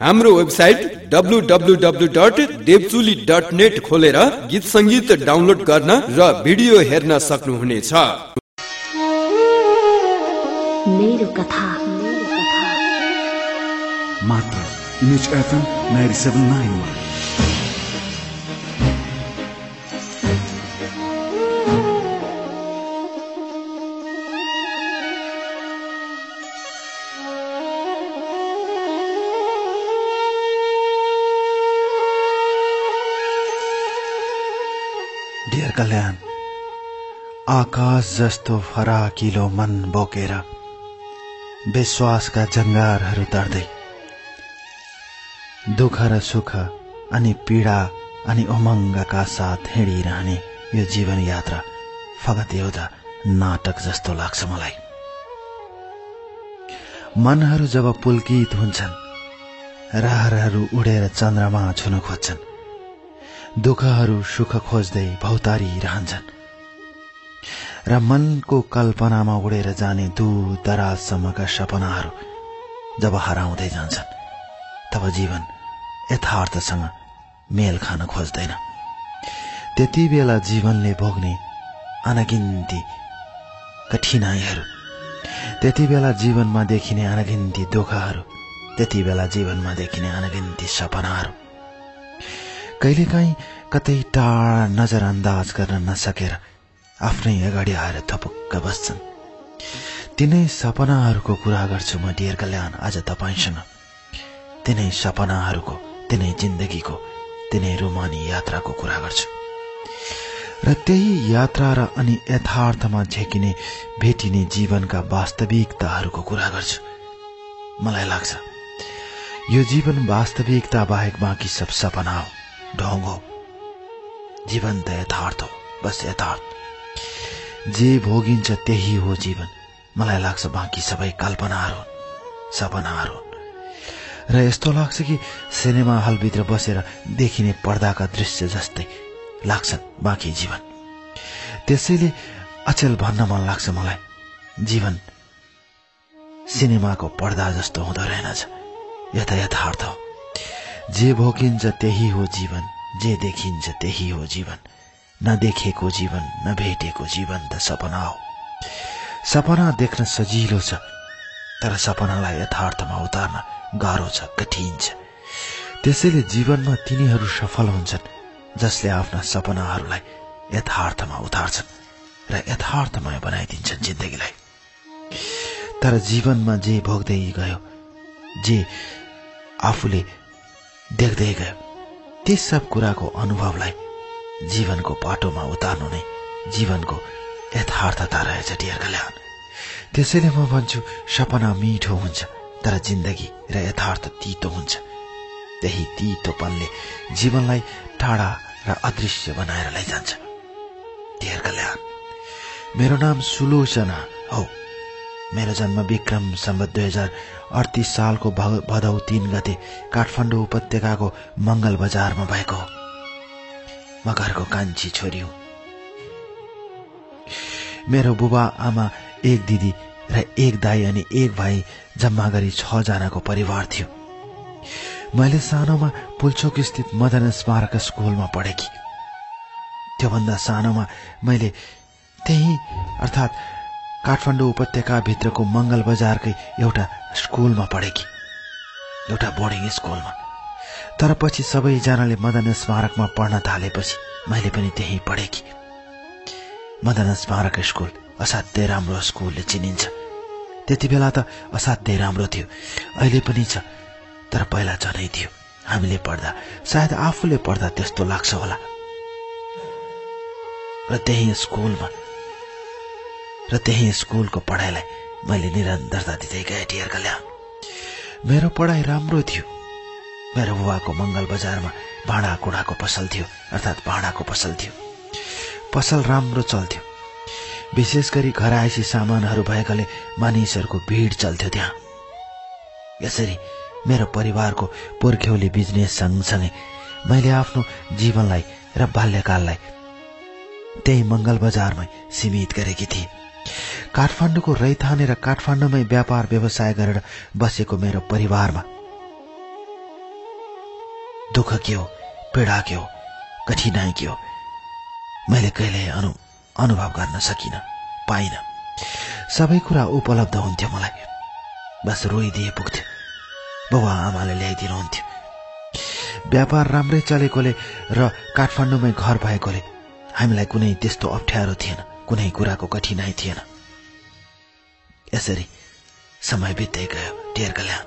हाम्रो website W W W dot Devchuli dot net खोलेर गीत सङ्गीत डाउनलोड गर्न र भिडियो हेर्न सक्नुहुनेछ। मेरो कथा। मात्र। इमेज एफएम नाइन्टी सेभेन आकाश जस्तो फराकिलो मन बोकेर विश्वासका जङ्गारहरू तर्दै दुःख र सुख अनि पीडा अनि उमङ्गका साथ हिँडिरहने यो जीवन यात्रा फगत एउटा नाटक जस्तो लाग्छ मलाई। मनहरू जब पुल्कित हुन्छन् रहरहरू उडेर चन्द्रमा छुन खोज्छन् दुःखहरू सुख खोज्दै भौतारी रहन्छन्। र मनको कल्पनामा उडेर जाने दूर दराजसम्मका सपनाहरू जब हराउँदै जान्छन् तब जीवन यथार्थसँग मेल खान खोज्दैन। त्यति बेला जीवनले भोग्ने अनगिन्ती कठिनाइहरू त्यति बेला जीवनमा देखिने अनगिन्ती दुःखहरू त्यति बेला जीवनमा देखिने अनगिन्ती सपनाहरू। कहिलेकाहीँ कतै टाढा नजरअन्दाज गर्न नसकेर आफ्नै अगाडि आएर थपुक्क बस्छन्। तिनै सपनाहरूको कुरा गर्छु म डियर कल्याण आज तपाईँसँग। तिनै सपनाहरूको तिनै जिन्दगीको तिनै रोमानी यात्राको कुरा गर्छु। र त्यही यात्रा र अनि यथार्थमा झेकिने भेटिने जीवनका वास्तविकताहरूको कुरा गर्छु। मलाई लाग्छ यो जीवन वास्तविकता बाहेक बाँकी सब सपना हो ढोङ हो। जीवन त यथार्थ हो बस यथार्थ। जे भोगिन्छ त्यही हो जीवन। मलाई लाग्छ बाँकी सबै कल्पनाहरू सपनाहरू र यस्तो लाग्छ कि सिनेमा हलभित्र बसेर देखिने पर्दाका दृश्य जस्तै लाग्छन् बाँकी जीवन। त्यसैले अचेल भन्न मन लाग्छ मलाई। जीवन सिनेमाको पर्दा जस्तो हुँदो रहेनछ। यो त यथार्थ हो। जे भोगिन्छ त्यही हो जीवन जे देखिन्छ त्यही हो जीवन। नदेखेको जीवन नभेटेको जीवन त सपना हो। सपना देख्न सजिलो छ तर सपनालाई यथार्थमा उतार्न गाह्रो छ कठिन छ। त्यसैले जीवनमा तिनीहरू सफल हुन्छन् जसले आफ्ना सपनाहरूलाई यथार्थमा उतार्छन् र यथार्थमय बनाइदिन्छन् जिन्दगीलाई। तर जीवनमा जे भोग्दै गयो जे आफूले देख्दै गयो ती सब कुराको अनुभवलाई जीवनको पाटोमा उतार्नु नै जीवनको यथार्थता रहेछ डियर कल्याण। त्यसैले म भन्छु सपना मिठो हुन्छ तर जिन्दगी र यथार्थ तितो हुन्छ। त्यही तितो पनले जीवनलाई टाढा र अदृश्य बनाएर लैजान्छ। डियर कल्याण मेरो नाम सुलोचना हो। मेरो जन्म विक्रम सम्बत दुई हजार अडतिस सालको भदौ तीन गते काठमाडौँ उपत्यकाको मङ्गल बजारमा भएको हो। म घरको कान्छी छोरी हुँ। मेरो बुबा आमा एक दिदी र एक दाई अनि एक भाइ जम्मा गरी छजनाको परिवार थियो। मैले सानोमा पुल्चोक स्थित मदन स्मारक स्कुलमा पढेकी। त्योभन्दा सानोमा मैले त्यही अर्थात् काठमाडौँ उपत्यकाभित्रको मङ्गल बजारकै एउटा स्कुलमा पढेकी। एउटा बोर्डिङ स्कुलमा। तर पछि सबैजनाले मदन स्मारकमा पढ्न थालेपछि मैले पनि त्यहीँ पढेकी मदन स्मारक स्कुल असाध्यै राम्रो स्कुलले चिनिन्छ। त्यति बेला त असाध्यै राम्रो थियो। अहिले पनि छ तर पहिला झनै थियो। हामीले पढ्दा सायद आफूले पढ्दा त्यस्तो लाग्छ होला। र त्यही स्कुलमा र त्यही स्कुलको पढाइलाई मैले निरन्तरता दिँदै गएँ डियर कल्याण। मेरो पढाइ राम्रो थियो। मेरो बुबाको मङ्गल बजारमा भाँडाकुँडाको पसल थियो अर्थात् भाँडाको पसल थियो। पसल राम्रो चल्थ्यो। विशेष गरी घरायसी सामानहरू भएकाले मानिसहरूको भिड चल्थ्यो त्यहाँ। यसरी मेरो परिवारको पुर्ख्यौली बिजनेस सँगसँगै मैले आफ्नो जीवनलाई र बाल्यकाललाई त्यही मङ्गल बजारमै सीमित गरेकी थिएँ। काठमाडौँको रैथाने र काठमाडौँमै व्यापार व्यवसाय गरेर बसेको मेरो परिवारमा दुःख के हो पीडा के हो कठिनाई के हो मैले कहिले अनु अनुभव गर्न सकिनँ पाइनँ। सबै कुरा उपलब्ध हुन्थ्यो मलाई। बस रोइदिए पुग्थ्यो। बाबा आमाले ल्याइदिनुहुन्थ्यो व्यापार राम्रै चलेकोले र काठमाडौँमै घर भएकोले हामीलाई कुनै त्यस्तो अप्ठ्यारो थिएन कुनै कुराको कठिनाई थिएन। यसरी समय बित्दै गयो टेर कल्याण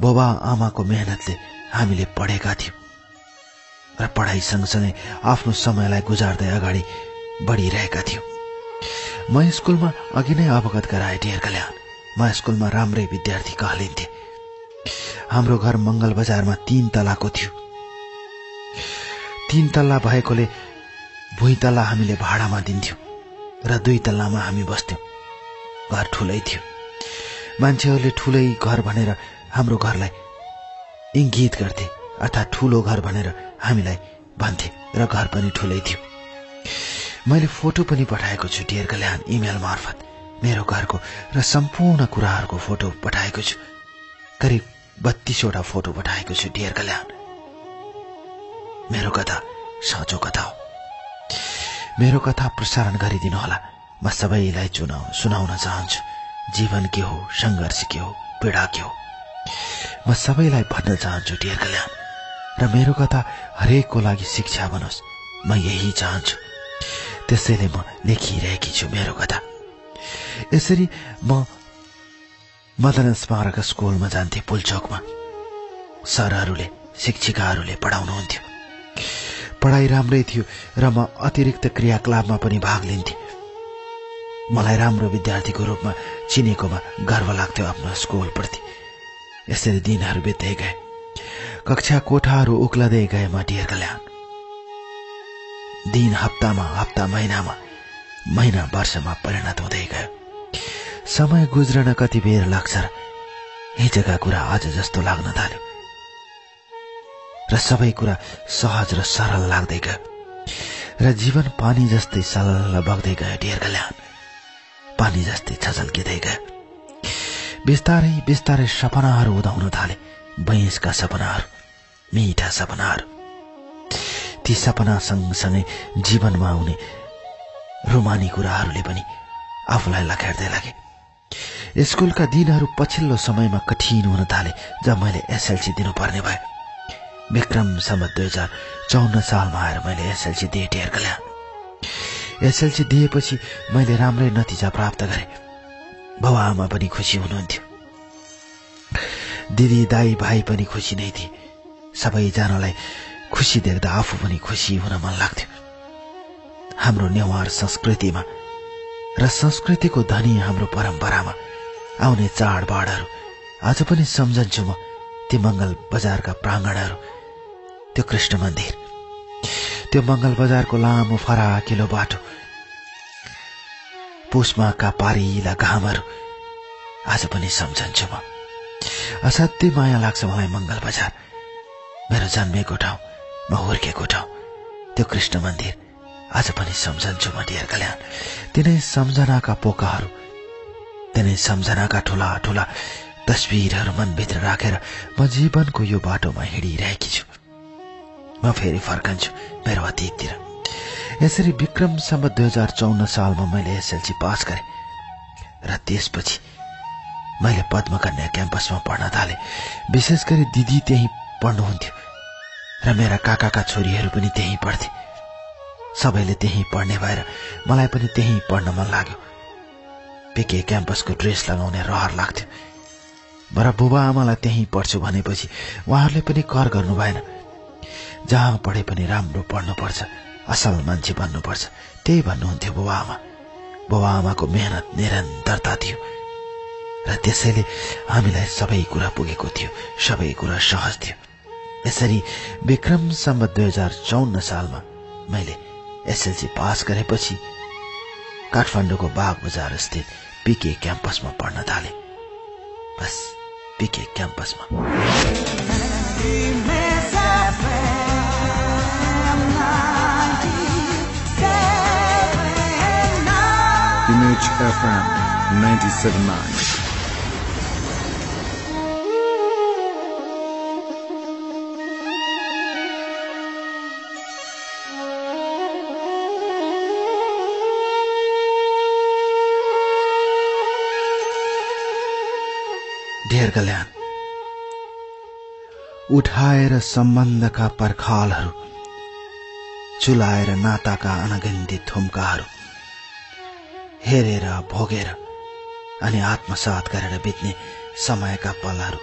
बाबा आमाको मेहनतले हामीले पढेका थियौँ। र पढाइ सँगसँगै आफ्नो समयलाई गुजार्दै अगाडि बढिरहेका थियौँ। म स्कुलमा अघि नै अवगत गराए टेर कल्याण। म स्कुलमा राम्रै विद्यार्थी कहलिन्थे हाम्रो घर मङ्गल बजारमा तीन तलाको थियो। तीन तल्ला भएकोले भुइँ तल्ला हामीले भाडामा दिन्थ्यौँ र दुई तल्लामा हामी बस्थ्यौँ। घर ठुलै थियो। मान्छेहरूले ठुलै घर भनेर हाम्रो घरलाई इङ्गित गर्थे अर्थात् ठुलो घर भनेर हामीलाई भन्थे र घर पनि ठुलै थियो। मैले फोटो पनि पठाएको छु डियर कल्याण इमेल मार्फत। मेरो घरको र सम्पूर्ण कुराहरूको फोटो पठाएको छु। करिब बत्तीसवटा फोटो पठाएको छु डियर कल्याण। मेरो कथा साँचो कथा हो। मेरो कथा प्रसारण गरिदिनुहोला म सबैलाई चुनाउ सुनाउन चाहन्छु। जीवन के हो सङ्घर्ष के हो पीडा के हो? म सबैलाई भन्न चाहन्छु डियर कल्याण। र मेरो कथा हरेकको लागि शिक्षा बनोस्। म यही चाहन्छु। त्यसैले म लेखिरहेकी छु मेरो कथा। यसरी म मदन स्मारक स्कुलमा जान्थे पुलचोकमा। सरहरूले शिक्षिकाहरूले पढाउनुहुन्थ्यो। पढाइ राम्रै थियो र म अतिरिक्त क्रियाकलापमा पनि भाग लिन्थे। मलाई राम्रो विद्यार्थीको रूपमा चिनेकोमा गर्व लाग्थ्यो आफ्नो स्कुलप्रति यसरी दिनहरू बित्दै गए। कक्षा कोठाहरू उक्लदै गए म डियर कल्याण। दिन हप्तामा हप्ता महिनामा महिना वर्षमा परिणत हुँदै गयो। समय गुज्रन कति बेर लाग्छ र हिजोका कुरा आज जस्तो लाग्न थाल्यो। र सबै कुरा सहज र सरल लाग्दै गयो। र जीवन पानी जस्तै सलल बग्दै गयो डियर कल्याण। पानी जस्तै छचल्किँदै गयो। बिस्तारै बिस्तारै सपनाहरू उदाउन थाले। बैंसका सपनाहरू मिठा सपनाहरू। ती सपना सँगसँगै जीवनमा आउने रोमानी कुराहरूले पनि आफूलाई लखेर्दै लागे। स्कुलका दिनहरू पछिल्लो समयमा कठिन हुन थाले जब मैले एसएलसी दिनुपर्ने भयो विक्रम सम्म दुई हजार चौन्न सालमा आएर मैले एसएलसी दिएँ टेर कल्याण। एसएलसी दिएपछि मैले राम्रै नतिजा प्राप्त गरेँ। बाबा आमा पनि खुसी हुनुहुन्थ्यो। दिदी दाई भाइ पनि खुसी नै थिए। सबैजनालाई खुसी देख्दा आफू पनि खुसी हुन मन लाग्थ्यो। हाम्रो नेवार संस्कृतिमा र संस्कृतिको धनी हाम्रो परम्परामा आउने चाडबाडहरू आज पनि सम्झन्छु म ती मङ्गल बजारका प्राङ्गणहरू त्यो कृष्ण मन्दिर। त्यो मङ्गल बजारको लामो फराकिलो बाटो पुसमाका पारिला घामहरू आज पनि सम्झन्छु म। असाध्यै माया लाग्छ मलाई मङ्गल बजार। मेरो जन्मेको ठाउँ म हुर्केको ठाउँ त्यो कृष्ण मन्दिर आज पनि सम्झन्छु म डियर कल्याण। तिनै सम्झनाका पोकाहरू तिनै सम्झनाका ठुला ठुला तस्विरहरू मनभित्र राखेर म जीवनको यो बाटोमा हिँडिरहेकी छु। म फेरि फर्कन्छु मेरो अतीततिर। यसरी विक्रमसम्म दुई हजार चौन्न सालमा मैले एसएलसी पास गरेँ र त्यसपछि मैले पद्मकन्या क्याम्पसमा पढ्न थालेँ। विशेष गरी दिदी त्यहीँ पढ्नुहुन्थ्यो र मेरा काकाका छोरीहरू पनि त्यहीँ पढ्थे। सबैले त्यहीँ पढ्ने भएर मलाई पनि त्यहीँ पढ्न मन लाग्यो। पिके क्याम्पसको ड्रेस लगाउने रहर लाग्थ्यो। र बुबा आमालाई त्यहीँ पढ्छु भनेपछि उहाँहरूले पनि कर गर्नु भएन। जहाँ पढे पनि राम्रो पढ्नुपर्छ। असल मान्छे बन्नुपर्छ। त्यही भन्नुहुन्थ्यो बुबा आमा बुबा आमाको मेहनत निरन्तरता थियो। र त्यसैले हामीलाई सबै कुरा पुगेको थियो। सबै कुरा सहज थियो। यसरी विक्रमसम्म दुई हजार चौन्न सालमा मैले एसएलसी पास गरेपछि काठमाडौँको बाग बजार स्थित पिके क्याम्पसमा पढ्न थाले। बस पिके क्याम्पसमा। MHFM 979. कल्याण उठाएर सम्बन्धका पर्खालहरू चुलाएर नाताका अनगन्ती थुम्काहरू हेरेर भोगेर अनि आत्मसात गरेर बित्ने समयका पलहरू।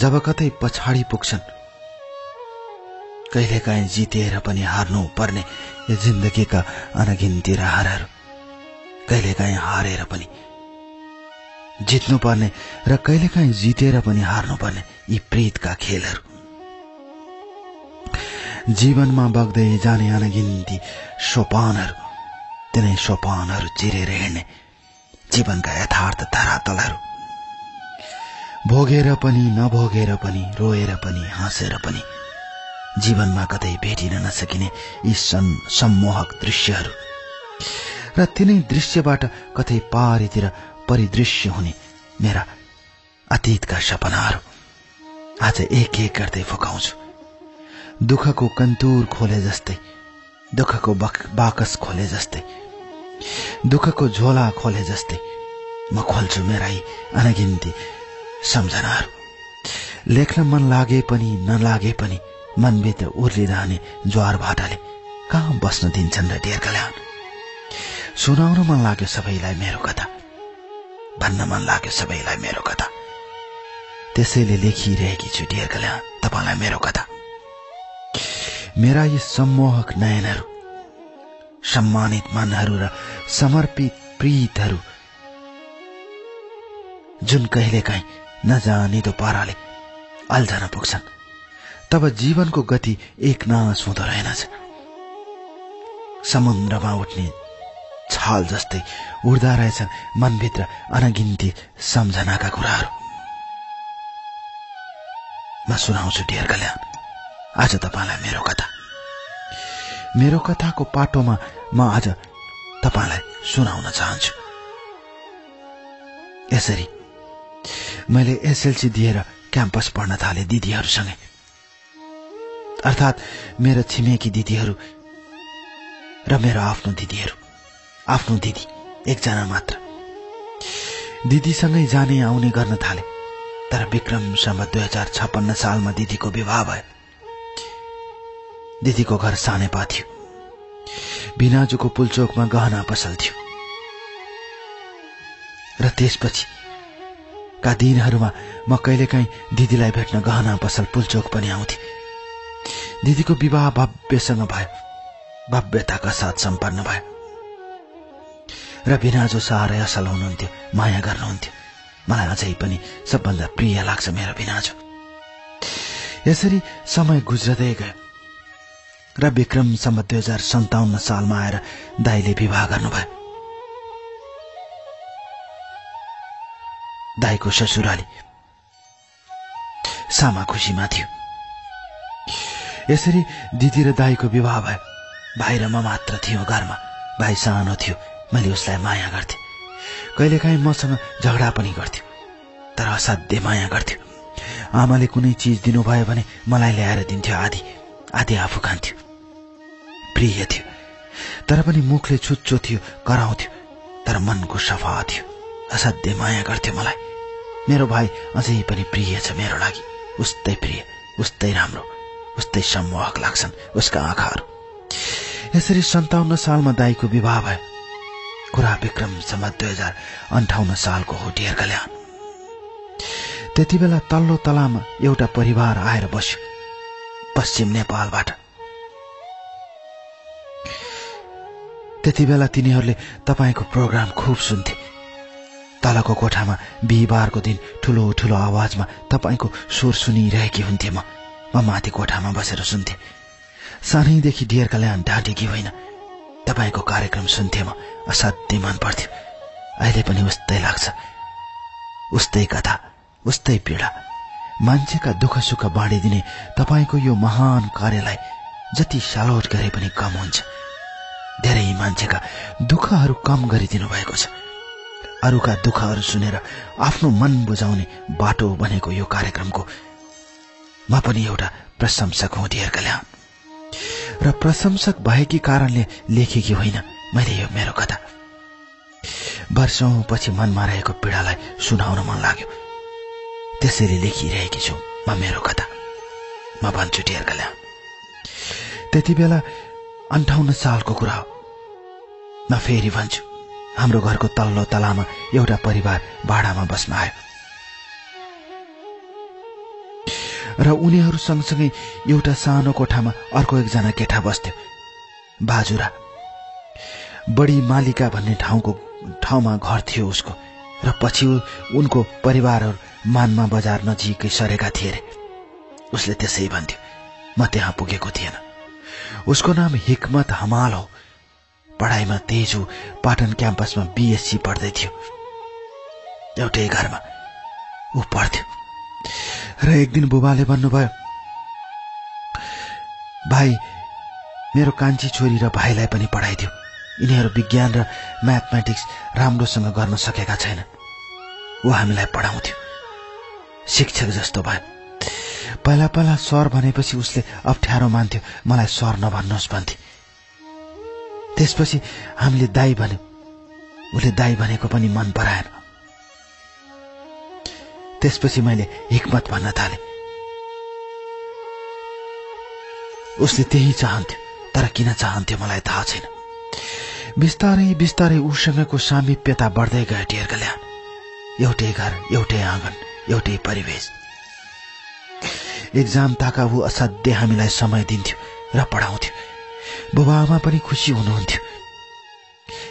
जब कतै पछाडि पुग्छन् कहिलेकाहीँ जितेर पनि हार्नु पर्ने यो जिन्दगीका अनगिन्ती रहरहरू कहिलेकाहीँ हारेर पनि जित्नुपर्ने र कहिलेकाहीँ जितेर पनि हार्नुपर्ने यी प्रीतका खेलहरू। जीवनमा बग्दै जाने अनगिन्ती सोपानहरू तिनै सोपानहरू चिरेर हिँड्ने जीवनका यथार्थ धरातलहरू। भोगेर पनि नभोगेर पनि रोएर पनि हाँसेर पनि जीवनमा कतै भेटिन नसकिने यी सम्मोहक दृश्यहरू र तिनै दृश्यबाट कतै पारितिर परिदृश्य हुने मेरा अतीतका सपनाहरू आज एक एक गर्दै फुकाउँछु। दुःखको कन्तुर खोले जस्तै दुःखको बाकस खोले जस्तै दुःखको झोला खोले जस्तै म खोल्छु मेरा यी अनगिन्ती सम्झनाहरू। लेख्न मन लागे पनि नलागे पनि मनभित्र उर्लिरहने ज्वार भाटाले कहाँ बस्न दिन्छन् र डेर कल्याण? सुनाउन मन लाग्यो सबैलाई मेरो कथा। भन्न मन लाग्यो सबैलाई मेरो कथा। त्यसैले लेखिरहेकी छु डेर कल्याण तपाईँलाई मेरो कथा। मेरा यी सम्मोहक नयनहरू सम्मानित मनहरू र समर्पित प्रीतहरू जुन कहिलेकाहीँ नजानिदो पाराले अल्झन पुग्छन् तब जीवनको गति एक नाश हुँदो रहेनछ। समुद्रमा उठ्ने छाल जस्तै उड्दा रहेछन् मनभित्र अनगिन्ती सम्झनाका कुराहरू। म सुनाउँछु डियर कल्याण। आज तपाईँलाई मेरो कथा। मेरो कथाको पाटोमा म आज तपाईँलाई सुनाउन चाहन्छु। यसरी मैले एसएलसी दिएर क्याम्पस पढ्न थाले दिदीहरूसँगै। अर्थात् मेरो छिमेकी दिदीहरू र मेरो आफ्नो दिदीहरू आफ्नो दिदी एकजना मात्र। दिदीसँगै जाने आउने गर्न थाले तर विक्रमसम्म दुई हजार छप्पन्न सालमा दिदीको विवाह भयो। दिदीको घर सानेपा थियो। भिनाजुको पुलचोकमा गहना पसल थियो र त्यसपछि का दिनहरूमा म कहिलेकाहीँ दिदीलाई भेट्न गहना पसल पुलचोक पनि आउँथे। दिदीको विवाह भव्यसँग भयो। भव्यताका साथ सम्पन्न भयो। र भिनाजो साह्रै असल हुनुहुन्थ्यो। माया गर्नुहुन्थ्यो। मलाई अझै पनि सबभन्दा प्रिय लाग्छ मेरो भिनाजो। यसरी समय गुज्रदै गयो। र विक्रमसम्म दुई हजार सन्ताउन्न सालमा आएर दाईले विवाह गर्नुभयो। दाईको ससुराली सामा खुसीमा थियो। यसरी दिदी र दाईको विवाह भयो। भाइ र म मात्र थियो घरमा। भाइ सानो थियो। मैले उसलाई माया गर्थेँ। कहिलेकाहीँ मसँग झगडा पनि गर्थ्यो। तर असाध्य माया गर्थ्यो। आमाले कुनै चिज दिनुभयो भने मलाई ल्याएर दिन्थ्यो। आधी आधी आफू खान्थ्यो। प्रिय थियो। तर पनि मुखले छुच्चो थियो कराउँथ्यो तर मनको सफा थियो। असाध्य माया गर्थ्यो मलाई। मेरो भाइ अझै पनि प्रिय छ मेरो लागि। उस्तै प्रिय उस्तै राम्रो उस्तै सम्मोहक लाग्छन् उसका आँखाहरू। यसरी सन्ताउन्न सालमा दाईको विवाह भयो। कुरा विक्रमसम्म दुई हजार अन्ठाउन्न सालको हो डियर कल्याण। त्यति बेला तल्लो तलामा एउटा परिवार आएर बस्यो। पश्चिम नेपालबाट। त्यति बेला तिनीहरूले तपाईँको प्रोग्राम खुब सुन्थे। तलको कोठामा बिहिबारको दिन ठुलो ठुलो आवाजमा तपाईँको स्वर सुनिरहेकी हुन्थे म। म माथि कोठामा बसेर सुन्थे। सानैदेखि डियर कल्याण ढाँटेकी होइन। तपाईँको कार्यक्रम सुन्थे म। असाध्यै मन पर्थ्यो। अहिले पनि उस्तै लाग्छ। उस्तै कथा उस्तै पीडा। मान्छेका दुःख सुख बाँडिदिने तपाईँको यो महान कार्यलाई जति सालोट गरे पनि कम हुन्छ। धेरै मान्छेका दुःखहरू कम गरिदिनु भएको छ। अरूका दुःखहरू सुनेर आफ्नो मन बुझाउने बाटो बनेको यो कार्यक्रमको म पनि एउटा प्रशंसक हुँ डियर र प्रशंसक भएकी कारणले लेखेकी होइन मैले यो मेरो कथा। वर्षौं पछि मनमा रहेको पीडालाई सुनाउन मन लाग्यो। त्यसैले लेखिरहेकी छु म मेरो कथा। म भन्छु ढेर कल्याण त्यति बेला अन्ठाउन्न सालको कुरा हो। म फेरि भन्छु हाम्रो घरको तल्लो तलामा एउटा परिवार भाडामा बस्न आयो। र उनीहरू सँगसँगै एउटा सानो कोठामा अर्को एकजना केटा बस्थ्यो बाजुरा। बढी मालिका भन्ने ठाउँको ठाउँमा घर थियो उसको र पछि उनको परिवारहरू मानमा बजार नजिकै सरेका थिए अरे उसले त्यसै भन्थ्यो म त्यहाँ पुगेको थिएन। उसको नाम हिकमत हमाल हो। पढाइमा तेज पाटन क्याम्पसमा बिएससी पढ्दै थियो। एउटै घरमा ऊ पढ्थ्यो। र एक दिन बुबाले भन्नुभयो भाइ मेरो कान्छी छोरी र भाइलाई पनि पढाइदियो। यिनीहरू विज्ञान र म्याथमेटिक्स राम्रोसँग गर्न सकेका छैन ऊ हामीलाई पढाउँथ्यो। शिक्षक जस्तो भयो। पहिला पहिला सर भनेपछि उसले अप्ठ्यारो मान्थ्यो मलाई सर नभन्नुहोस् भन्थे। त्यसपछि हामीले दाई भन्यो। उसले दाई भनेको पनि मन पराएन। त्यसपछि मैले हिक्मत भन्न थाले। उसले त्यही चाहन्थ्यो तर किन चाहन्थ्यो मलाई थाहा छैन। बिस्तारै बिस्तारै उसँगको सामिप्यता बढ्दै गयो टेर कल्याण। एउटै घर एउटै आँगन एउटै परिवेश। एक्जाम ताका ऊ असाध्य हामीलाई समय दिन्थ्यो र पढाउँथ्यो। बुबा आमा पनि खुसी हुनुहुन्थ्यो।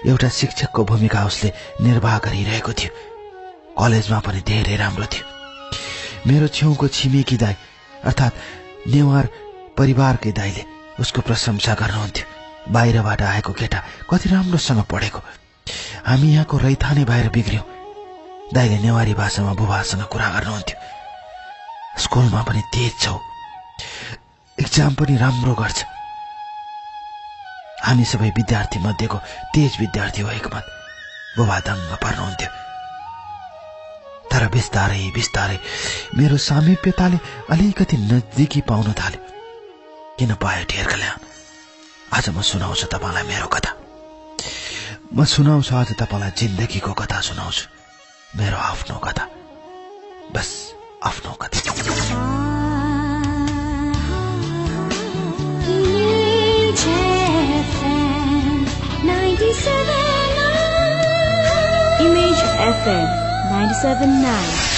एउटा शिक्षकको भूमिका उसले निर्वाह गरिरहेको थियो। कलेजमा पनि धेरै राम्रो थियो। मेरो छेउको छिमेकी दाई अर्थात् नेवार परिवारकै दाईले उसको प्रशंसा गर्नुहुन्थ्यो। बाहिरबाट आएको केटा कति राम्रोसँग पढेको। हामी यहाँको रैथाने भएर बिग्रियौँ। दाईले नेवारी भाषामा बुबासँग कुरा गर्नुहुन्थ्यो। स्कुलमा पनि तेज छौ इक्जाम पनि राम्रो गर्छ। हामी सबै विद्यार्थी मध्येको तेज विद्यार्थी हो एकमत बुबा दङ्ग पर्नुहुन्थ्यो। तर बिस्तारै बिस्तारै मेरो सामिप्यताले अलिकति नजिकी पाउन थाल्यो। किन पायो ढेर कल्याण? आज म सुनाउँछु तपाईँलाई मेरो कथा। म सुनाउँछु आज तपाईँलाई जिन्दगीको कथा सुनाउँछु। मेरो आफ्नो कथा। बस। आफ्नो कथा Image FM 97.9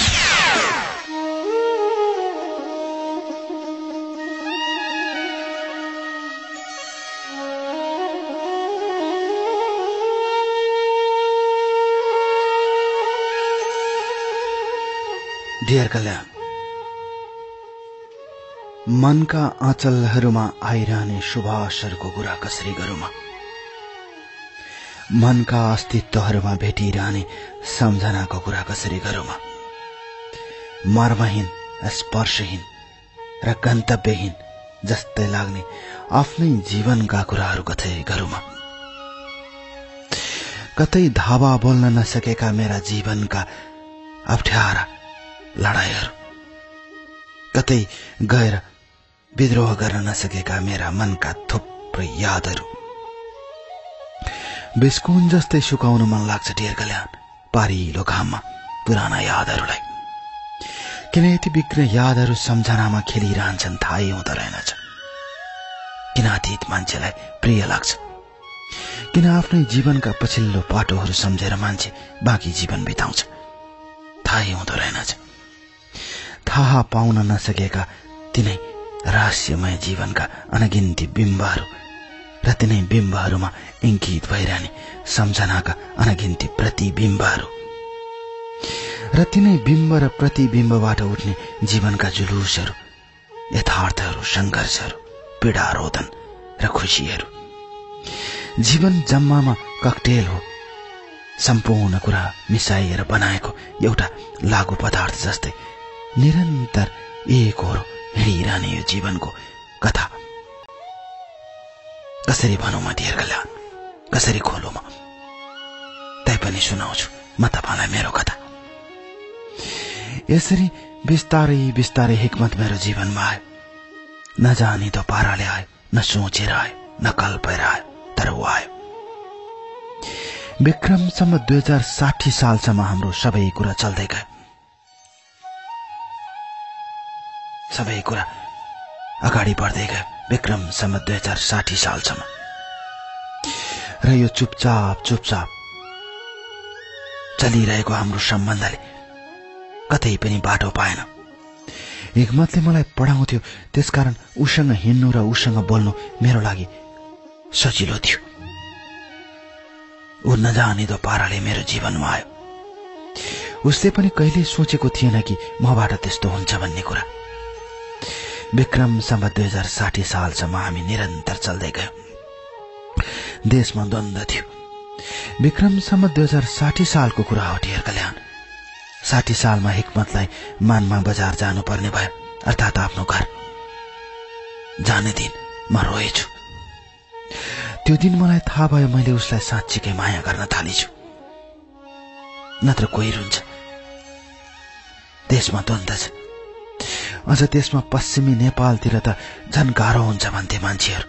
कल्याण। मनका आँचलहरूमा आइरहने सुभाषहरूको कुरा कसरी गरौँ मनका अस्तित्वहरूमा भेटिरहने सम्झनाको कुरा कसरी गरौँ मर्महीन स्पर्शहीन र गन्तव्यहीन जस्तै लाग्ने आफ्नै जीवनका कुराहरू कतै गरौँ कतै धावा बोल्न नसकेका मेरा जीवनका अप्ठ्यारा लडाइँहरू। कतै गएर विद्रोह गर्न नसकेका मेरा मनका थुप्रै यादहरू। बिस्कुन जस्तै सुकाउन मन लाग्छ ढेर कल्याण पारिलो घाममा पुराना यादहरूलाई। किन यति बिग्र यादहरू सम्झनामा खेलिरहन्छन् थाहै हुँदो रहेनछ। किन अतीत मान्छेलाई प्रिय लाग्छ? किन आफ्नै जीवनका पछिल्लो पाटोहरू सम्झेर मान्छे बाँकी जीवन बिताउँछ? थाहै हुँदो रहेनछ। थाहा पाउन नसकेका तिनै रहस्यमय जीवनका अनगिन्ती बिम्बहरू र तिनै बिम्बहरूमा इङ्कित भइरहने सम्झनाका अनगिन्ती प्रतिबिम्बहरू। र तिनै बिम्ब र प्रतिबिम्बबाट उठ्ने जीवनका जुलुसहरू यथार्थहरू सङ्घर्षहरू पीडा रोदन र खुसीहरू जीवन जम्मामा ककटेल हो। सम्पूर्ण कुरा मिसाइएर बनाएको एउटा लागु पदार्थ जस्तै निरन्तर एक हो हिँडिरहने यो जीवनको कथा। कसरी भनौँ म कल्याण? कसरी खोलौँ म? तैपनि सुनाउँछु। म तपाईँलाई मेरो कथा। यसरी बिस्तारै बिस्तारै हिक्मत मेरो जीवनमा आयो। नजानी त पाराले आयो न सोचेर आयो न कल्पेर आयो तर ऊ आयो। विक्रमसम्म दुई हजार साठी सालसम्म हाम्रो सबै कुरा चल्दै गयो। सबै कुरा अगाडि बढ्दै गयो। विक्रमसम्म दुई हजार साठी सालसम्म। र यो चुपचाप चुपचाप चलिरहेको हाम्रो सम्बन्धले कतै पनि बाटो पाएन। हिक्मतले मलाई पढाउँथ्यो त्यसकारण उसँग हिँड्नु र उसँग बोल्नु मेरो लागि सजिलो थियो। ऊ नजानिदो पाराले मेरो जीवनमा आयो। उसले पनि कहिल्यै सोचेको थिएन कि मबाट त्यस्तो हुन्छ भन्ने कुरा। विक्रमसम्म दुई हजार साठी सालसम्म हामी निरन्तर चल्दै गयौँ। देशमा द्वन्द थियो। विक्रमसम्म दुई हजार साठी सालको कुरा हो ढेर कल्याण। साठी सालमा हिक्मतलाई मानमा बजार जानुपर्ने भयो अर्थात् आफ्नो घर। जाने दिन म रोएछु। त्यो दिन मलाई थाहा भयो मैले उसलाई साँच्चीकै माया गर्न थालेछु। नत्र कोही रुन्छ देशमा द्वन्द छ। अझ त्यसमा पश्चिमी नेपालतिर त झन् गाह्रो हुन्छ भन्थे मान्छेहरू।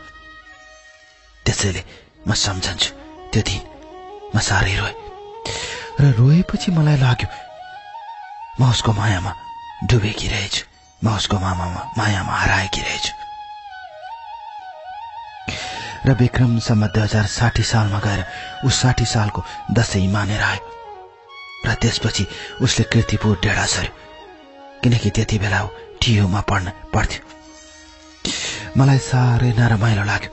त्यसैले म सम्झन्छु त्यो दिन म साह्रै रोएँ। र रोएपछि मलाई लाग्यो म उसको मायामा डुबेकी रहेछु म उसको मामामा मायामा हराएकी रहेछु र विक्रमसम्म दुई हजार साठी सालमा गएर ऊ साठी सालको दसैँ मानेर आयो। र त्यसपछि उसले किर्तिपुर डेढा सर्यो किनकि त्यति बेला ऊ टियुमा पढ्न पढ्थ्यो। मलाई साह्रै नरमाइलो लाग्यो।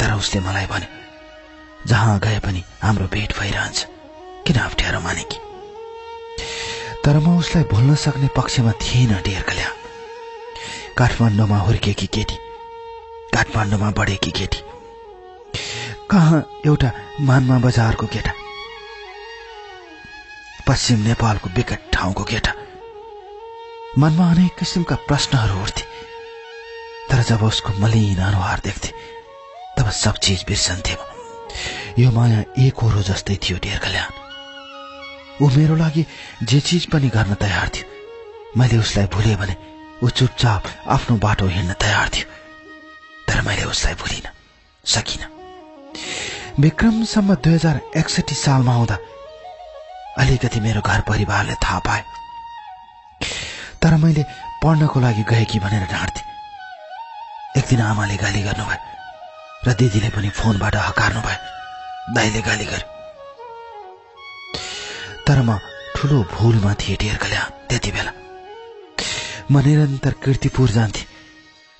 तर उसले मलाई भन्यो जहाँ गए पनि हाम्रो भेट भइरहन्छ। किन अप्ठ्यारो माने कि? तर म उसलाई भुल्न सक्ने पक्षमा थिएन डेर कल्याण काठमाडौँमा हुर्केकी केटी काठमाडौँमा बढेकी केटी। कहाँ एउटा मानमा बजारको केटा पश्चिम नेपालको विकट ठाउँको केटा। मनमा अनेक किसिमका प्रश्नहरू उठ्थे। तर जब उसको मलिन अनुहार देख्थे तब सब चिज बिर्सन्थे यो माया एक ओरो जस्तै थियो डेर कल्याण। ऊ मेरो लागि जे चिज पनि गर्न तयार थियो मैले उसलाई भुलेँ भने ऊ चुपचाप आफ्नो बाटो हिँड्न तयार थियो। तर मैले उसलाई भुलिन सकिन। विक्रमसम्म दुई हजार एकसठी सालमा आउँदा अलिकति मेरो घर परिवारले थाहा पाए तर मैले पढ्नको लागि गएकी भनेर ढाँट्थे। एक दिन आमाले गाली गर्नुभयो र दिदीले पनि फोनबाट हकार्नु भयो दाईले गाली गर्यो। तर म ठुलो भुलमा थिएँ ढेर कल्याण त्यति बेला। म निरन्तर किर्तिपुर जान्थे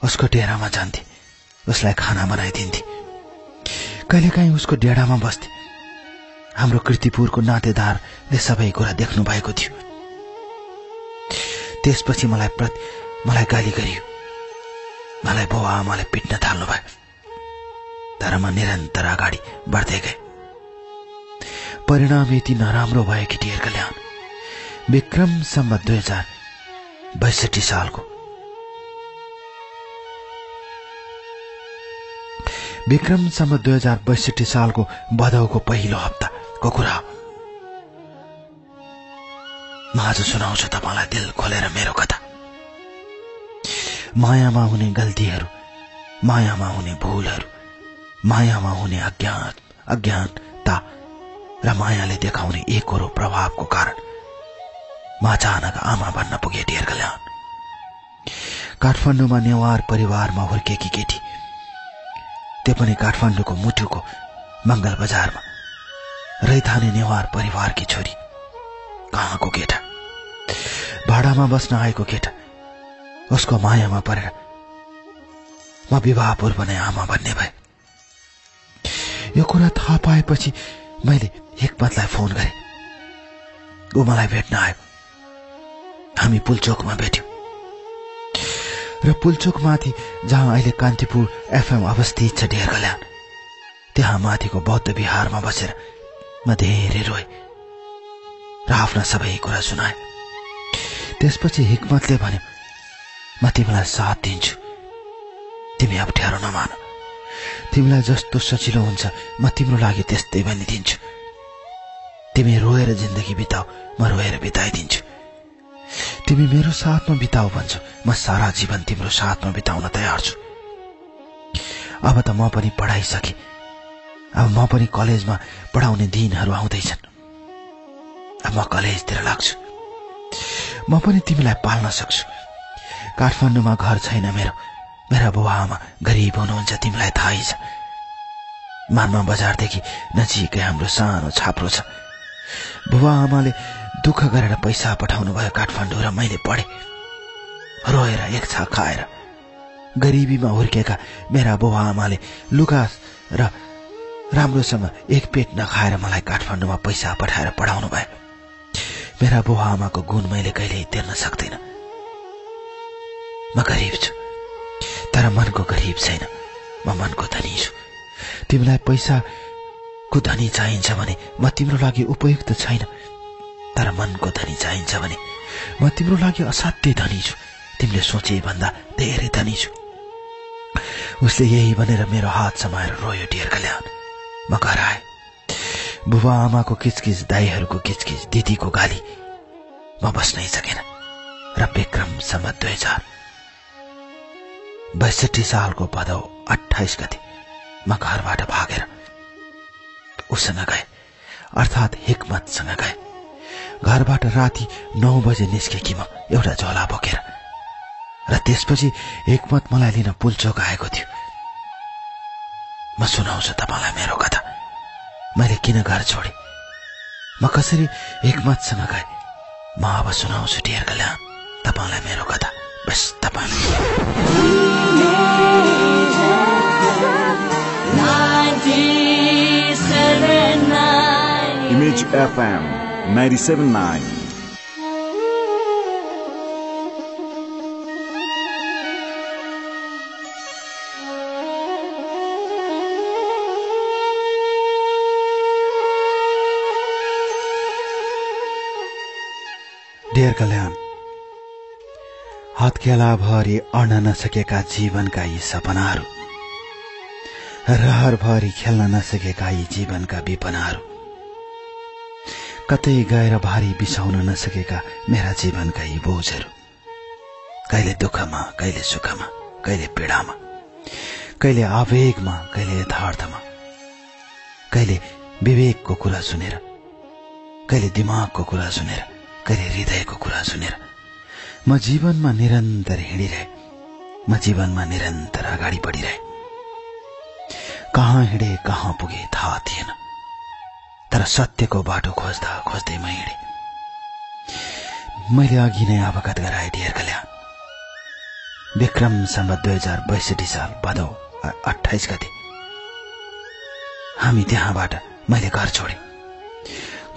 उसको डेरामा जान्थे उसलाई खाना बनाइदिन्थे। कहिलेकाहीँ उसको डेडामा बस्थे। हाम्रो किर्तिपुरको नातेदारले सबै कुरा देख्नु भएको थियो। त्यसपछि मलाई प्रति मलाई गाली गरियो। मलाई बाउ आमाले पिट्न थाल्नु भयो तर म निरन्तर अगाडि बढ्दै गएँ। परिणाम यति नराम्रो भयो कि ढेर कल्याण? विक्रमसम्म दुई हजार बैसठी सालको। विक्रमसम्म दुई हजार बैसठी सालको भदौको पहिलो हप्ताको कुरा हो। म आज सुनाउँछु तपाईँलाई दिल खोलेर मेरो कथा। मायामा हुने गल्तीहरू मायामा हुने भूलहरू मायामा हुने अज्ञान अज्ञानता र मायाले देखाउने एकरो प्रभावको कारण म अचानक आमा भन्न पुगे ढेर कल्याण। काठमाडौँमा नेवार परिवारमा हुर्केकी केटी त्यो पनि काठमाडौँको मुटुको मङ्गल बजारमा। रैथाने नेवार परिवारकी छोरी कहाँको केटा? भाडामा बस्न आएको केटा। उसको मायामा परेर म विवाह पूर्व नै आमा भन्ने भए। यो कुरा थाहा पाएपछि मैले हिक्मतलाई फोन गरेँ। ऊ मलाई भेट्न आयो। हामी पुलचोकमा भेट्यौँ। र पुलचोकमाथि जहाँ अहिले कान्तिपुर एफएम अवस्थित छ कल्याण त्यहाँ माथिको बौद्ध विहारमा बसेर म धेरै रोएँ। र आफ्ना सबै कुरा सुनाए। त्यसपछि हिक्मतले भन्यो म तिमीलाई साथ दिन्छु। तिमी अप्ठ्यारो नमान। तिमीलाई जस्तो सजिलो हुन्छ म तिम्रो लागि त्यस्तै भनिदिन्छु तिमी रोएर जिन्दगी बिताऊ म रोएर बिताइदिन्छु। तिमी मेरो साथमा बिताऊ भन्छौ म सारा जीवन तिम्रो साथमा बिताउन तयार छु। अब त म पनि पढाइसकेँ अब म पनि कलेजमा पढाउने दिनहरू आउँदैछन्। अब म कलेजतिर लाग्छु। म पनि तिमीलाई पाल्न सक्छु। काठमाडौँमा घर छैन मेरो। मेरा बुवा आमा गरिब हुनुहुन्छ तिमीलाई थाहै छ। मानमा बजारदेखि नजिकै हाम्रो सानो छाप्रो छ। बुबा आमाले दुःख गरेर पैसा पठाउनु भयो काठमाडौँ र मैले पढे। रोएर एक छाक खाएर गरिबीमा हुर्केका मेरा बुबा आमाले लुगा र राम्रोसँग एक पेट नखाएर मलाई काठमाडौँमा पैसा पठाएर पढाउनु भयो मेरा बुबा आमाको गुण मैले कहिल्यै तिर्न सक्दिनँ। म गरिब छु तर मनको गरिब छैन। म मनको धनी छु। तिमीलाई पैसाको धनी चाहिन्छ भने म तिम्रो लागि उपयुक्त छैन। तर मनको धनी चाहिन्छ भने म तिम्रो लागि असाध्य धनी छु। तिमीले सोचे भन्दा धेरै धनी छु। उसले यही भनेर मेरो हात समाएर रोयो डियर कल्याण म घर आएँ। बुबा आमाको किचकिच दाईहरूको किचकिच दिदीको गाली। म बस्नै सकेन र विक्रम सम्म दुई हजार बैसठी सालको भदौ अठाइस गते म घरबाट भागेर उसँग गए अर्थात् हिक्मतसँग गए। घरबाट राति नौ बजे निस्केकी म एउटा झोला बोकेर र त्यसपछि हिक्मत मलाई लिन पुलचोक आएको थियो। म सुनाउँछु तपाईँलाई मेरो कथा। मैले किन घर छोडे? म कसरी हिक्मतसँग गए? म अब सुनाउँछु डियर कल्याण। तपाईँलाई मेरो कथा बस तपाईँलाई Image FM 97.9 डियर कल्याण हत्केलाभरि अड्न नसकेका जीवनका यी सपनाहरू रहरभरि खेल्न नसकेका यी जीवनका विपनाहरू कतै गएर भारी बिसाउन नसकेका मेरा जीवनका यी बोझहरू कहिले दुःखमा कहिले सुखमा कहिले पीडामा कहिले आवेगमा कहिले यथार्थमा कहिले विवेकको कुरा सुनेर कहिले दिमागको कुरा सुनेर कहिले हृदयको कुरा सुनेर म जीवनमा निरन्तर हिँडिरहे। म जीवनमा निरन्तर अगाडि बढिरहे। कहाँ हिँडे कहाँ पुगे थाहा थिएन। तर सत्यको बाटो खोज्दा खोज्दै म हिँडे। मैले अघि नै अवगत गराए डियर कल्याण विक्रम सम्म दुई हजार बैसठी साल भदौ अठाइस गते। हामी त्यहाँबाट मैले घर छोडे।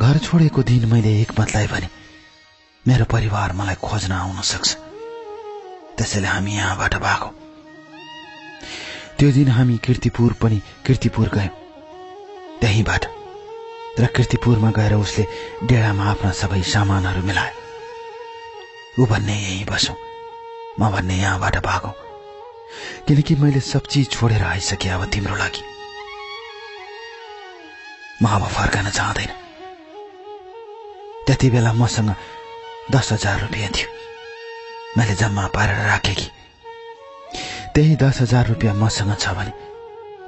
घर छोडेको दिन मैले हिक्मतलाई भने मेरो परिवार मलाई खोज्न आउन सक्छ। त्यसैले हामी यहाँबाट भागौँ। त्यो दिन हामी किर्तिपुर पनि किर्तिपुर गयौँ। त्यहीँबाट र किर्तिपुरमा गएर उसले डेरामा आफ्ना सबै सामानहरू मिलायो ऊ भन्ने यहीँ बसौँ। म भन्ने यहाँबाट भागौँ। किनकि मैले सब चिज छोडेर आइसकेँ अब तिम्रो लागि। म अब फर्कन चाहँदैन त्यति बेला मसँग दस हजार रुपियाँ थियो। मैले जम्मा पारेर राखेँ कि। त्यही दस हजार रुपियाँ मसँग छ भने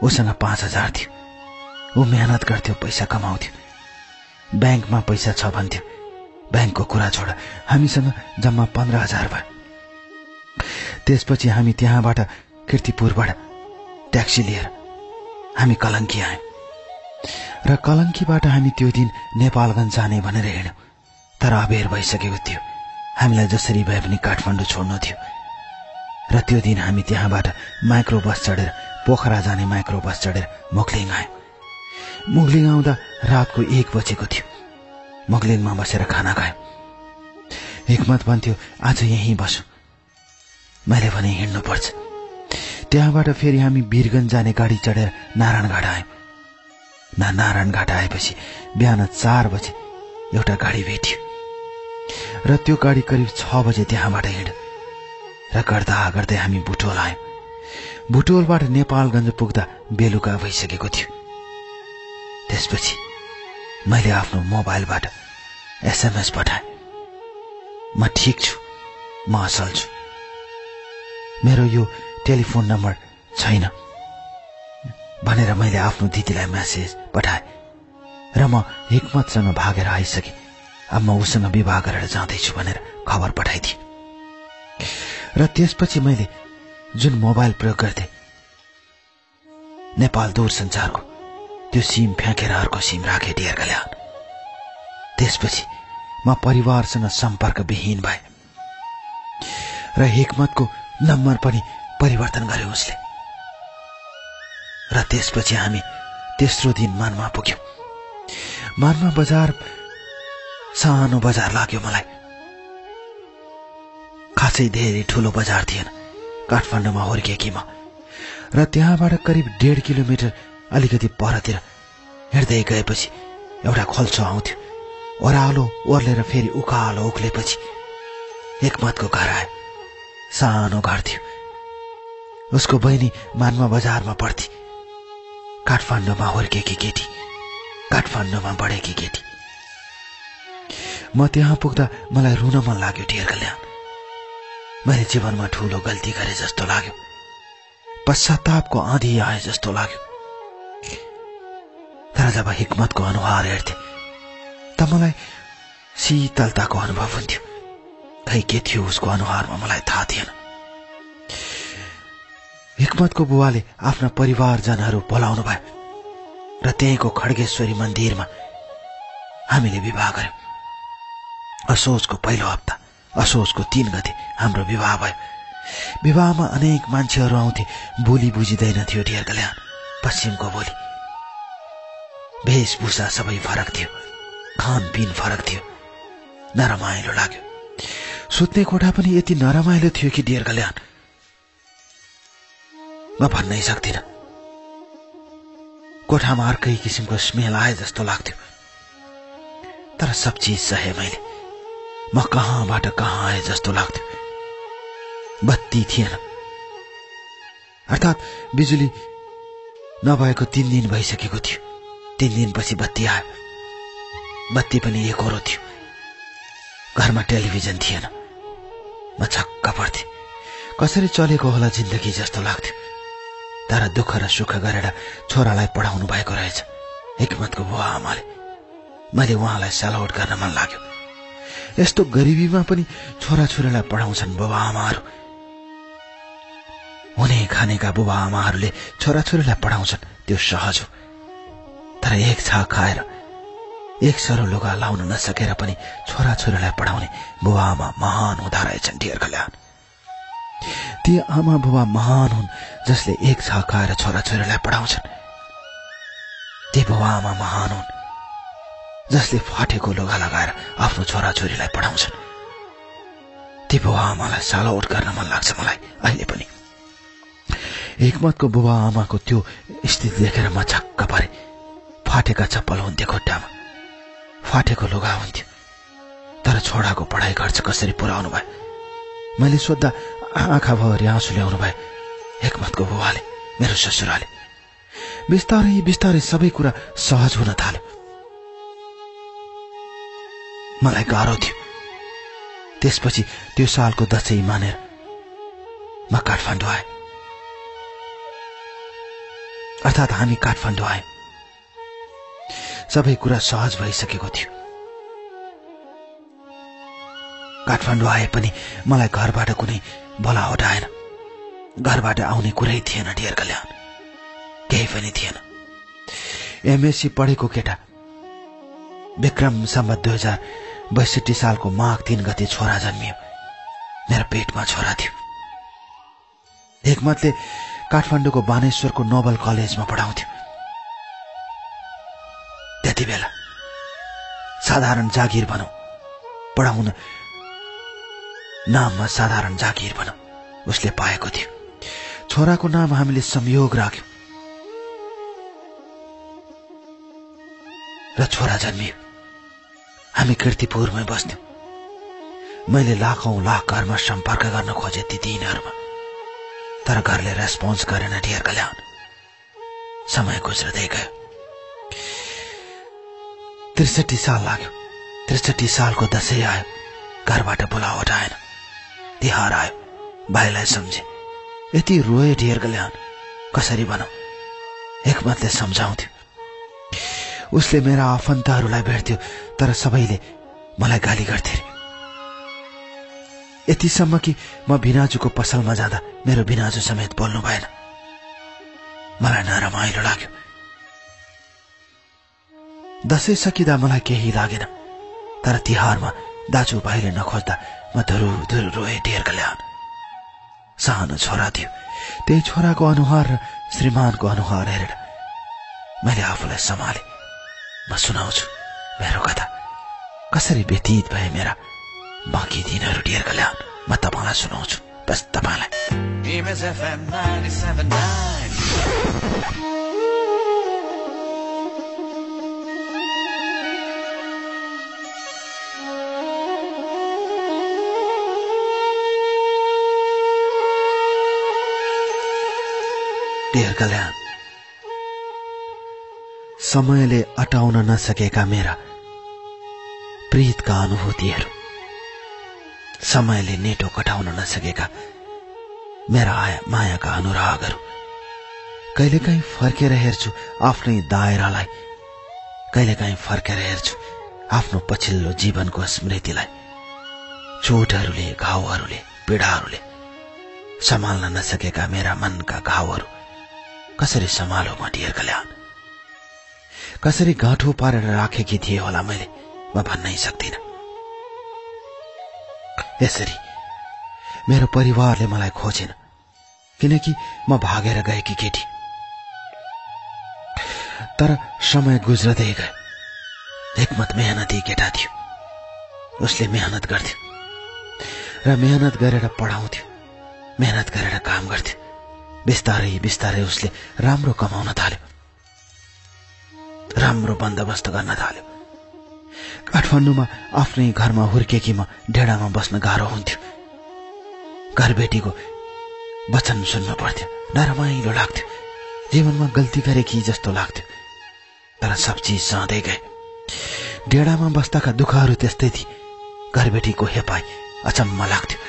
उसँग पाँच हजार थियो। ऊ मेहनत गर्थ्यो पैसा कमाउँथ्यो। ब्याङ्कमा पैसा छ भन्थ्यो। ब्याङ्कको कुरा छोड हामीसँग जम्मा पन्ध्र हजार भयो। त्यसपछि हामी त्यहाँबाट किर्तिपुरबाट ट्याक्सी लिएर हामी कलङ्की आयौँ। र कलङ्कीबाट हामी त्यो दिन नेपालगञ्ज जाने भनेर हिँड्यौँ। तर अबेर भइसकेको थियो। हामीलाई जसरी भए पनि काठमाडौँ छोड्नु थियो। र त्यो दिन हामी त्यहाँबाट माइक्रो बस चढेर पोखरा जाने माइक्रो बस चढेर मुखलिङ आयौँ। मुखलिङ आउँदा रातको एक बजेको थियो। मुखलिङमा बसेर खाना खायौँ। हिक्मत भन्थ्यो आज यहीँ बसौँ। मैले भने हिँड्नुपर्छ त्यहाँबाट फेरि हामी वीरगञ्ज जाने गाडी चढेर नारायणघाट आयौँ। ना नारायणघाट आएपछि बिहान चार बजे एउटा गाडी भेट्यो। र त्यो गाडी करिब छ बजे त्यहाँबाट हिँड्यो र गर्दा गर्दै हामी बुटोल आयौँ। बुटोलबाट नेपालगञ्ज पुग्दा बेलुका भइसकेको थियो। त्यसपछि मैले आफ्नो मोबाइलबाट एसएमएस पठाएँ। म ठिक छु म असल छु। मेरो यो टेलिफोन नम्बर छैन भनेर मैले आफ्नो दिदीलाई म्यासेज पठाएँ र म हिक्मतसँग भागेर आइसकेँ। म उसँग विवाह गरेर जाँदैछु भनेर खबर पठाइदिएँ। र त्यसपछि मैले जुन मोबाइल प्रयोग गर्थे नेपाल दूरसञ्चारको त्यो सिम फ्याँकेर अर्को सिम राखे डियर कल्याण। त्यसपछि म परिवारसँग सम्पर्कविहीन भए र हिक्मतको नम्बर पनि परिवर्तन गर्यो उसले। र त्यसपछि हामी तेस्रो दिन मानमा पुग्यौँ। मानमा बजार सानो बजार लाग्यो मलाई। खासै धेरै ठुलो बजार थिएन। काठमाडौँमा हुर्किएकी म। र त्यहाँबाट करिब डेढ किलोमिटर अलिकति परतिर हिँड्दै गएपछि एउटा खोल्छो आउँथ्यो। ओह्रालो ओर्लेर फेरि उकालो उक्लेपछि एकमतको घर आयो। सानो घर थियो। उसको बहिनी मानमा बजारमा पढ्थे। काठमाडौँमा हुर्केकी केटी। काठमाडौँमा बढेकी केटी। म त्यहाँ पुग्दा मलाई रुन मन लाग्यो ढेर कल्याण। मैले जीवनमा ठुलो गल्ती गरे जस्तो लाग्यो। पश्चातापको आँधी आए जस्तो लाग्यो। तर जब हिक्मतको अनुहार हेर्थे त मलाई शीतलताको अनुभव हुन्थ्यो। खै के थियो उसको अनुहारमा मलाई थाहा थिएन। हिक्मतको बुवाले आफ्ना परिवारजनहरू बोलाउनु भयो र त्यहीँको खड्गेश्वरी मन्दिरमा हामीले विवाह गर्यौँ असोजको पहिलो हप्ता असोजको तीन गते हाम्रो विवाह भयो। विवाहमा अनेक मान्छेहरू आउँथे बोली बुझिँदैन थियो डियर कल्याण पश्चिमको बोली। वेशभूषा सबै फरक थियो खानपिन फरक थियो नरमाइलो लाग्यो। सुत्ने कोठा पनि यति नरमाइलो थियो कि डियर कल्याण? म भन्नै सक्दिनँ। कोठामा अर्कै किसिमको स्मेल आए जस्तो लाग्थ्यो। तर सब चिज सहे मैले। म कहाँबाट कहाँ आए जस्तो लाग्थ्यो। बत्ती थिएन। अर्थात् बिजुली नभएको तिन दिन भइसकेको थियो। तिन दिनपछि बत्ती आयो। बत्ती पनि एकरो थियो। घरमा टेलिभिजन थिएन। म छक्क पर्थे कसरी चलेको होला जिन्दगी जस्तो लाग्थ्यो। तर दुःख र सुख गरेर छोरालाई पढाउनु भएको रहेछ। हिक्मतको बुवा आमाले। मैले उहाँलाई सेलाउट गर्न मन लाग्यो। यस्तो गरिबीमा पनि छोराछोरीलाई पढाउँछन् बुबा आमाहरू हुने खानेका बुबा आमाहरूले छोराछोरीलाई पढाउँछन् त्यो सहज हो। तर एक छाक खाएर एक सरो लुगा लाउन नसकेर पनि छोराछोरीलाई पढाउने बुबा आमा महान हुँदो रहेछन् डियर कल्याण। ती आमा बुबा महान हुन् जसले एक छाक खाएर छोराछोरीलाई पढाउँछन्। ती बुबा आमा महान हुन्। जसले फाटेको लुगा लगाएर आफ्नो छोराछोरीलाई पढाउँछन्। ती बुबा आमालाई सालौट गर्न मन लाग्छ मलाई अहिले पनि। एकमतको बुबा आमाको त्यो स्थिति देखेर म छक्क परे। फाटेका चप्पल हुन्थ्यो खुट्टामा। फाटेको लुगा हुन्थ्यो। तर छोराको पढाइ खर्च कसरी पुर्याउनु भयो? मैले सोद्धा आँखा भरि आँसु ल्याउनु भयो एकमतको बुबाले मेरो ससुराले। बिस्तारै बिस्तारै सबै कुरा सहज हुन थाल्यो। मलाई गाह्रो थियो। त्यसपछि त्यो सालको दसैँ मानेर म काठमाडौँ आएँ। अर्थात् हामी काठमाडौँ आयौँ सबै कुरा सहज भइसकेको थियो। काठमाडौँ आए पनि मलाई घरबाट कुनै बोलावट आएन घरबाट आउने कुरै थिएन डियर कल्याण। केही पनि थिएन। एमएससी पढेको केटा विक्रम सम्बत दुई हजार बैसठी सालको माघ तिन गते छोरा जन्मियो। मेरो पेटमा छोरा थियो। एकमतले काठमाडौँको बानेश्वरको नोबल कलेजमा पढाउँथ्यो। त्यति बेला साधारण जागिर भनौँ पढाउन नाममा साधारण जागिर भनौँ उसले पाएको थियो। छोराको नाम हामीले संयोग राख्यौँ। र छोरा जन्मियो। हामी किर्तिपुरमै बस्थ्यौँ। मैले लाखौँ लाख घरमा सम्पर्क गर्न खोजे ती दिनहरूमा। तर घरले रेस्पोन्स गरेन डियर कल्याण। समय गुज्रदै गयो। त्रिसठी साल लाग्यो। त्रिसठी सालको दसैँ आयो। घरबाट बोलावट आएन तिहार आयो। भाइलाई सम्झे। यति रोए डियर कल्याण। कसरी भनौँ? एकमतले सम्झाउँथ्यो। उसले मेरा आफन्तहरूलाई भेट्थ्यो तर सबैले मलाई गाली गर्थे यतिसम्म कि म भिनाजुको पसलमा जाँदा मेरो भिनाजु समेत बोल्नु भएन। मलाई नरमाइलो लाग्यो। दसैँ सकिँदा मलाई केही लागेन तर तिहारमा दाजुभाइले नखोज्दा म धुरु धुरु रोए ढेर कल्याण सानो छोरा थियो। त्यही छोराको अनुहार र श्रीमानको अनुहार हेरेर मैले आफूलाई सम्हाले। म सुनाउँछु। मेरो कथा। कसरी व्यतीत भए मेरा बाँकी दिनहरू डियर कल्याण म तपाईँलाई सुनाउँछु। बस तपाईँलाई। समयले अटाउन नसकेका मेरा प्रीतका अनुभूतिहरू समयले नेटो कटाउन नसकेका मेरा मायाका अनुरागहरू। कहिलेकाहीँ फर्केर हेर्छु आफ्नै दायरालाई कहिलेकाहीँ फर्केर हेर्छु आफ्नो पछिल्लो जीवनको स्मृतिलाई चोटहरूले घाउहरूले पीडाहरूले सम्हाल्न नसकेका मेरा मनका घाउहरू कसरी सम्हालो म डियर कल्याण? कसरी गाँठो पारेर राखेकी थिए होला मैले? म भन्नै सक्दिनँ। यसरी मेरो परिवारले मलाई खोजेन किनकि म भागेर गएकी केटी। तर समय गुज्रदै गयो। एकमत मेहनती केटा थियो। उसले मेहनत गर्थ्यो र मेहनत गरेर पढाउँथ्यो मेहनत गरेर काम गर्थ्यो। बिस्तारै बिस्तारै उसले राम्रो कमाउन थाल्यो। राम्रो बन्दोबस्त गर्न थाल्यो। काठमाडौँमा आफ्नै घरमा हुर्केकी म डेडामा बस्न गाह्रो हुन्थ्यो। घरबेटीको वचन सुन्न पर्थ्यो। नरमाइलो लाग्थ्यो। जीवनमा गल्ती गरेकी जस्तो लाग्थ्यो। तर सब चिज सहँदै गए। डेडामा बस्दाका दुःखहरू त्यस्तै थिए। घरबेटीको हेपाई अचम्म लाग्थ्यो।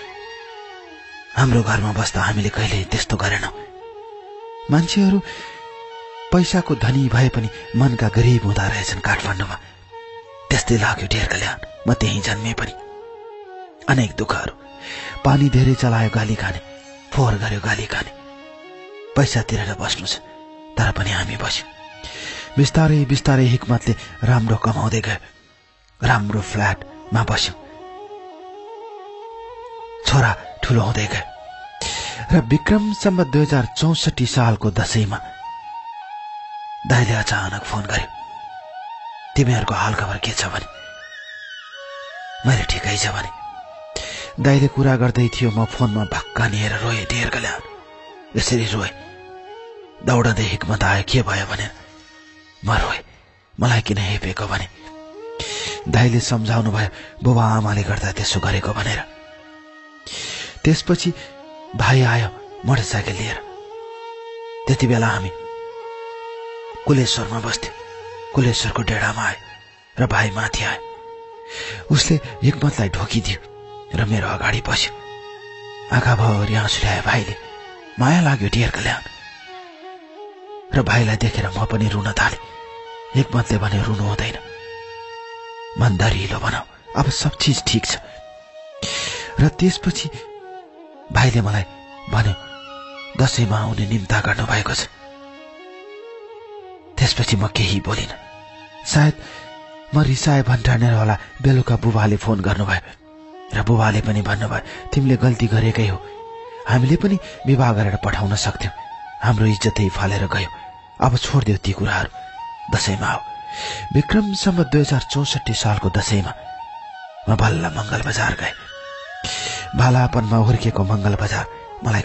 हाम्रो घरमा बस्दा हामीले कहिले त्यस्तो गरेनौँ। मान्छेहरू पैसाको धनी भए पनि मनका गरिब हुँदा रहेछन् काठमाडौँमा। त्यस्तै लाग्यो ढेर कल्याण म त्यहीँ जन्मे पनि। अनेक दुःखहरू। पानी धेरै चलायो गाली खाने फोहोर गर्यो गाली खाने। पैसा तिरेर बस्नु छ तर पनि हामी बस्यौँ। बिस्तारै बिस्तारै हिक्मतले राम्रो कमाउँदै गयो। राम्रो फ्ल्याटमा बस्यौँ। छोरा ठुलो हुँदै गयो। र विक्रमसम्म दुई हजार चौसठी सालको दसैँमा दाइले अचानक फोन गर्यो। तिमीहरूको हालखबर के छ भने? मैले ठिकै छ भने। दाइले कुरा गर्दै थियो म फोनमा भक्का निएर रोएँ कल्याण यसरी रोएँ। दौडँदै हिक्मत आयो के भयो भनेर म रोएँ। मलाई किन हेपेको भने? दाइले सम्झाउनु भयो बुबा आमाले गर्दा त्यसो गरेको भनेर। त्यसपछि भाइ आयो मोटरसाइकल लिएर। त्यति बेला हामी कुलेश्वरमा बस्थ्यो। कुलेश्वरको डेडामा आयो र भाइ माथि आयो। उसले हिक्मतलाई ढोकिदियो र मेरो अगाडि बस्यो। आँखाभरि आँसु ल्यायो भाइले। माया लाग्यो डियर कल्याण। र भाइलाई देखेर म पनि रुन थालेँ। हिक्मतले भने रुनु हुँदैन। मन दरिलो बनाऊ। अब सब चिज ठिक छ। र त्यसपछि भाइले मलाई भन्यो दसैँमा आउने निम्ता गर्नुभएको छ। त्यसपछि म केही बोलिनँ। सायद म रिसाए भन्ठानेर होला बेलुका बुबाले फोन गर्नुभयो। र बुबाले पनि भन्नुभयो तिमीले गल्ती गरेकै हो। हामीले पनि विवाह गरेर पठाउन सक्थ्यौँ। हाम्रो इज्जतै फालेर गयो। अब छोडिदेऊ ती कुराहरू। दसैँमा आऊ। विक्रमसम्म दुई हजार चौसठी सालको दसैँमा म बल्ल मङ्गल बजार गएँ। भालापनमा हुर्किएको मङ्गल बजार मलाई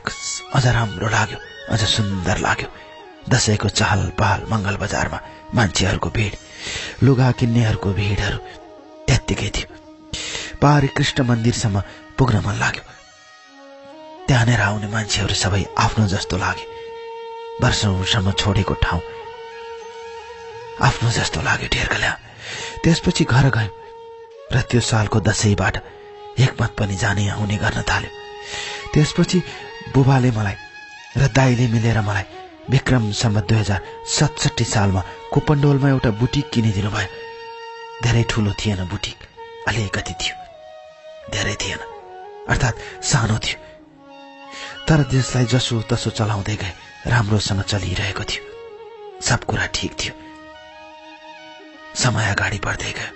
अझ राम्रो लाग्यो अझ सुन्दर लाग्यो। दसैँको चहल पहल मङ्गल बजारमा मान्छेहरूको भिड लुगा किन्नेहरूको भिडहरू त्यत्तिकै थियो। पारी कृष्ण मन्दिरसम्म पुग्न मन लाग्यो। त्यहाँनिर आउने मान्छेहरू सबै आफ्नो जस्तो लागे। वर्षौँसम्म छोडेको ठाउँ आफ्नो जस्तो लाग्यो ढेरकल्या त्यसपछि घर गयौँ र त्यो सालको दसैँबाट एकमत पनि जाने आउने गर्न थाल्यो। त्यसपछि बुबाले मलाई र दाईले मिलेर मलाई विक्रमसम्म दुई हजार सतसट्ठी सालमा कुपन्डोलमा एउटा बुटिक किनिदिनु भयो। धेरै ठुलो थिएन बुटिक। अलिकति थियो। धेरै थिएन। अर्थात् सानो थियो। तर देशलाई जसो तसो चलाउँदै गए राम्रोसँग चलिरहेको थियो। सब कुरा ठिक थियो। समय अगाडि बढ्दै गयो।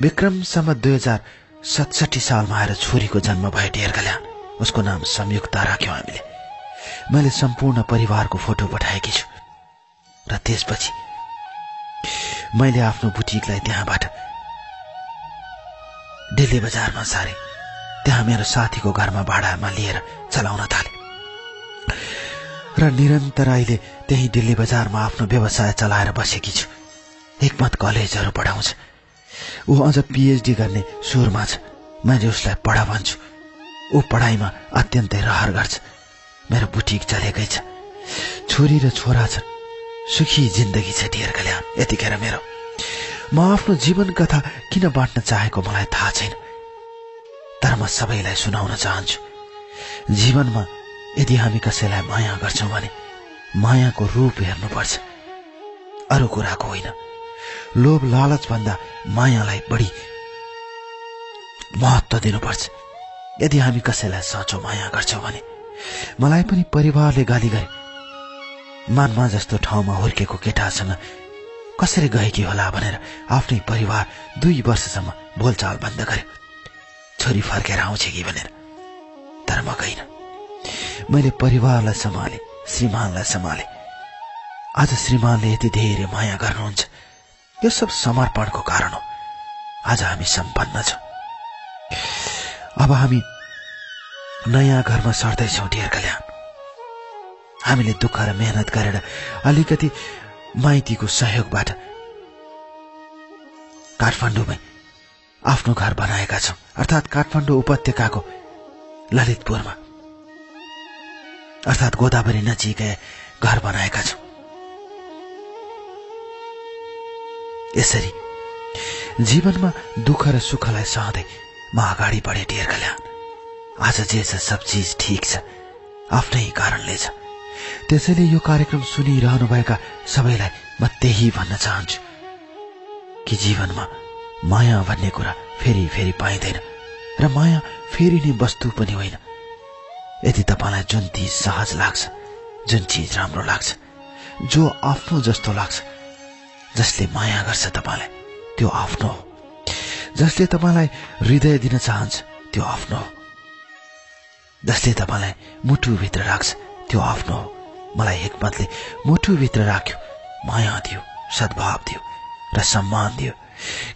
विक्रमसम्म दुई हजार सतसठी सालमा आएर छोरीको जन्म भयो ढेर कल्याण उसको नाम संयुक्ता राख्यौँ हामीले। मैले सम्पूर्ण परिवारको फोटो पठाएकी छु। र त्यसपछि मैले आफ्नो बुटिकलाई त्यहाँबाट दिल्ली बजारमा सारे। त्यहाँ मेरो साथीको घरमा भाडामा लिएर चलाउन थाले। र निरन्तर अहिले त्यही दिल्ली बजारमा आफ्नो व्यवसाय चलाएर बसेकी छु। एकमत कलेजहरू पढाउँछ। ऊ अझ पिएचडी गर्ने सुरमा छ। मैले उसलाई पढा भन्छु ऊ पढाइमा अत्यन्तै रहर गर्छ। मेरो बुटिक चलेकै छ। छोरी र छोरा छन्। सुखी जिन्दगी छ ढेर कल्याण। यतिखेर मेरो म आफ्नो जीवन कथा किन बाँड्न चाहेको मलाई थाहा छैन। तर म सबैलाई सुनाउन चाहन्छु। जीवनमा यदि हामी कसैलाई माया गर्छौँ भने मायाको रूप हेर्नुपर्छ। अरू कुराको होइन। लोभ लालच भन्दा मायालाई बढी महत्व दिनुपर्छ। यदि हामी कसैलाई साँचो माया गर्छौँ भने मलाई पनि परिवारले गाली गरे। मानमा जस्तो ठाउँमा हुर्केको केटासँग कसरी गएकी होला भनेर आफ्नै परिवार दुई वर्षसम्म बोलचाल बन्द गर्यो। छोरी फर्केर आउँछ कि भनेर। तर म गइन। मैले परिवारलाई सम्हाले श्रीमानलाई सम्हाले। आज श्रीमानले यति धेरै माया गर्नुहुन्छ। यो सब समर्पणको कारण हो। आज हामी सम्पन्न छौँ। अब हामी नयाँ घरमा सर्दैछौँ ढेर कल्याण। हामीले दुःख र मेहनत गरेर अलिकति माइतीको सहयोगबाट काठमाडौँमै आफ्नो घर बनाएका छौँ। अर्थात् काठमाडौँ उपत्यकाको ललितपुरमा। अर्थात् गोदावरी नजिकै घर बनाएका छौँ। यसरी जीवनमा दुःख र सुखलाई सहँदै म अगाडि बढे ढेर कल्याण। आज जे छ सब चिज ठिक छ। आफ्नै कारणले छ। त्यसैले यो कार्यक्रम सुनिरहनुभएका सबैलाई म त्यही भन्न चाहन्छु कि जीवनमा माया भन्ने कुरा फेरि फेरि पाइँदैन र माया फेरि नै वस्तु पनि होइन। यदि तपाईँलाई जुन चिज सहज लाग्छ जुन चिज राम्रो लाग्छ जो आफ्नो जस्तो लाग्छ जसले माया गर्छ तपाईँलाई त्यो आफ्नो हो। जसले तपाईँलाई हृदय दिन चाहन्छ त्यो आफ्नो हो। जसले तपाईँलाई मुटुभित्र राख्छ त्यो आफ्नो हो। मलाई एकमतले मुटुभित्र राख्यो माया दियो सद्भाव दियो र सम्मान दियो।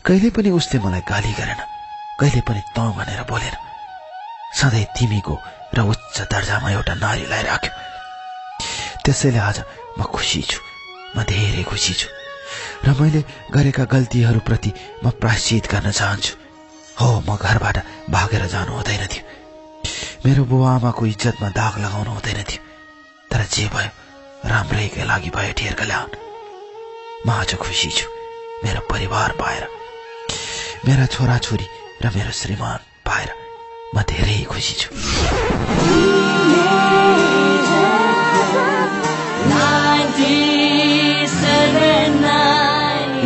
कहिले पनि उसले मलाई गाली गरेन कहिले पनि तँ भनेर बोलेन। सधैँ तिमीको र उच्च दर्जामा एउटा नारीलाई राख्यो। त्यसैले आज म खुसी छु म धेरै खुसी छु र मैले गरेका गल्तीहरूप्रति म प्रायश्चित गर्न चाहन्छु। हो म घरबाट भागेर जानु हुँदैन थियो। मेरो बुबा आमाको इज्जतमा दाग लगाउनु हुँदैन थियो। तर जे भयो राम्रैकै लागि भयो ढेर कल्याण म आज खुसी छु मेरो परिवार पाएर। मेरा छोराछोरी र मेरो श्रीमान पाएर म धेरै खुसी छु।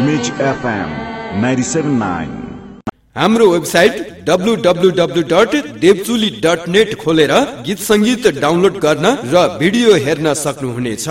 Image FM 979. हाम्रो वेबसाइट www.devchuli.net खोलेर गीत सङ्गीत डाउनलोड गर्न र भिडियो हेर्न सक्नुहुनेछ।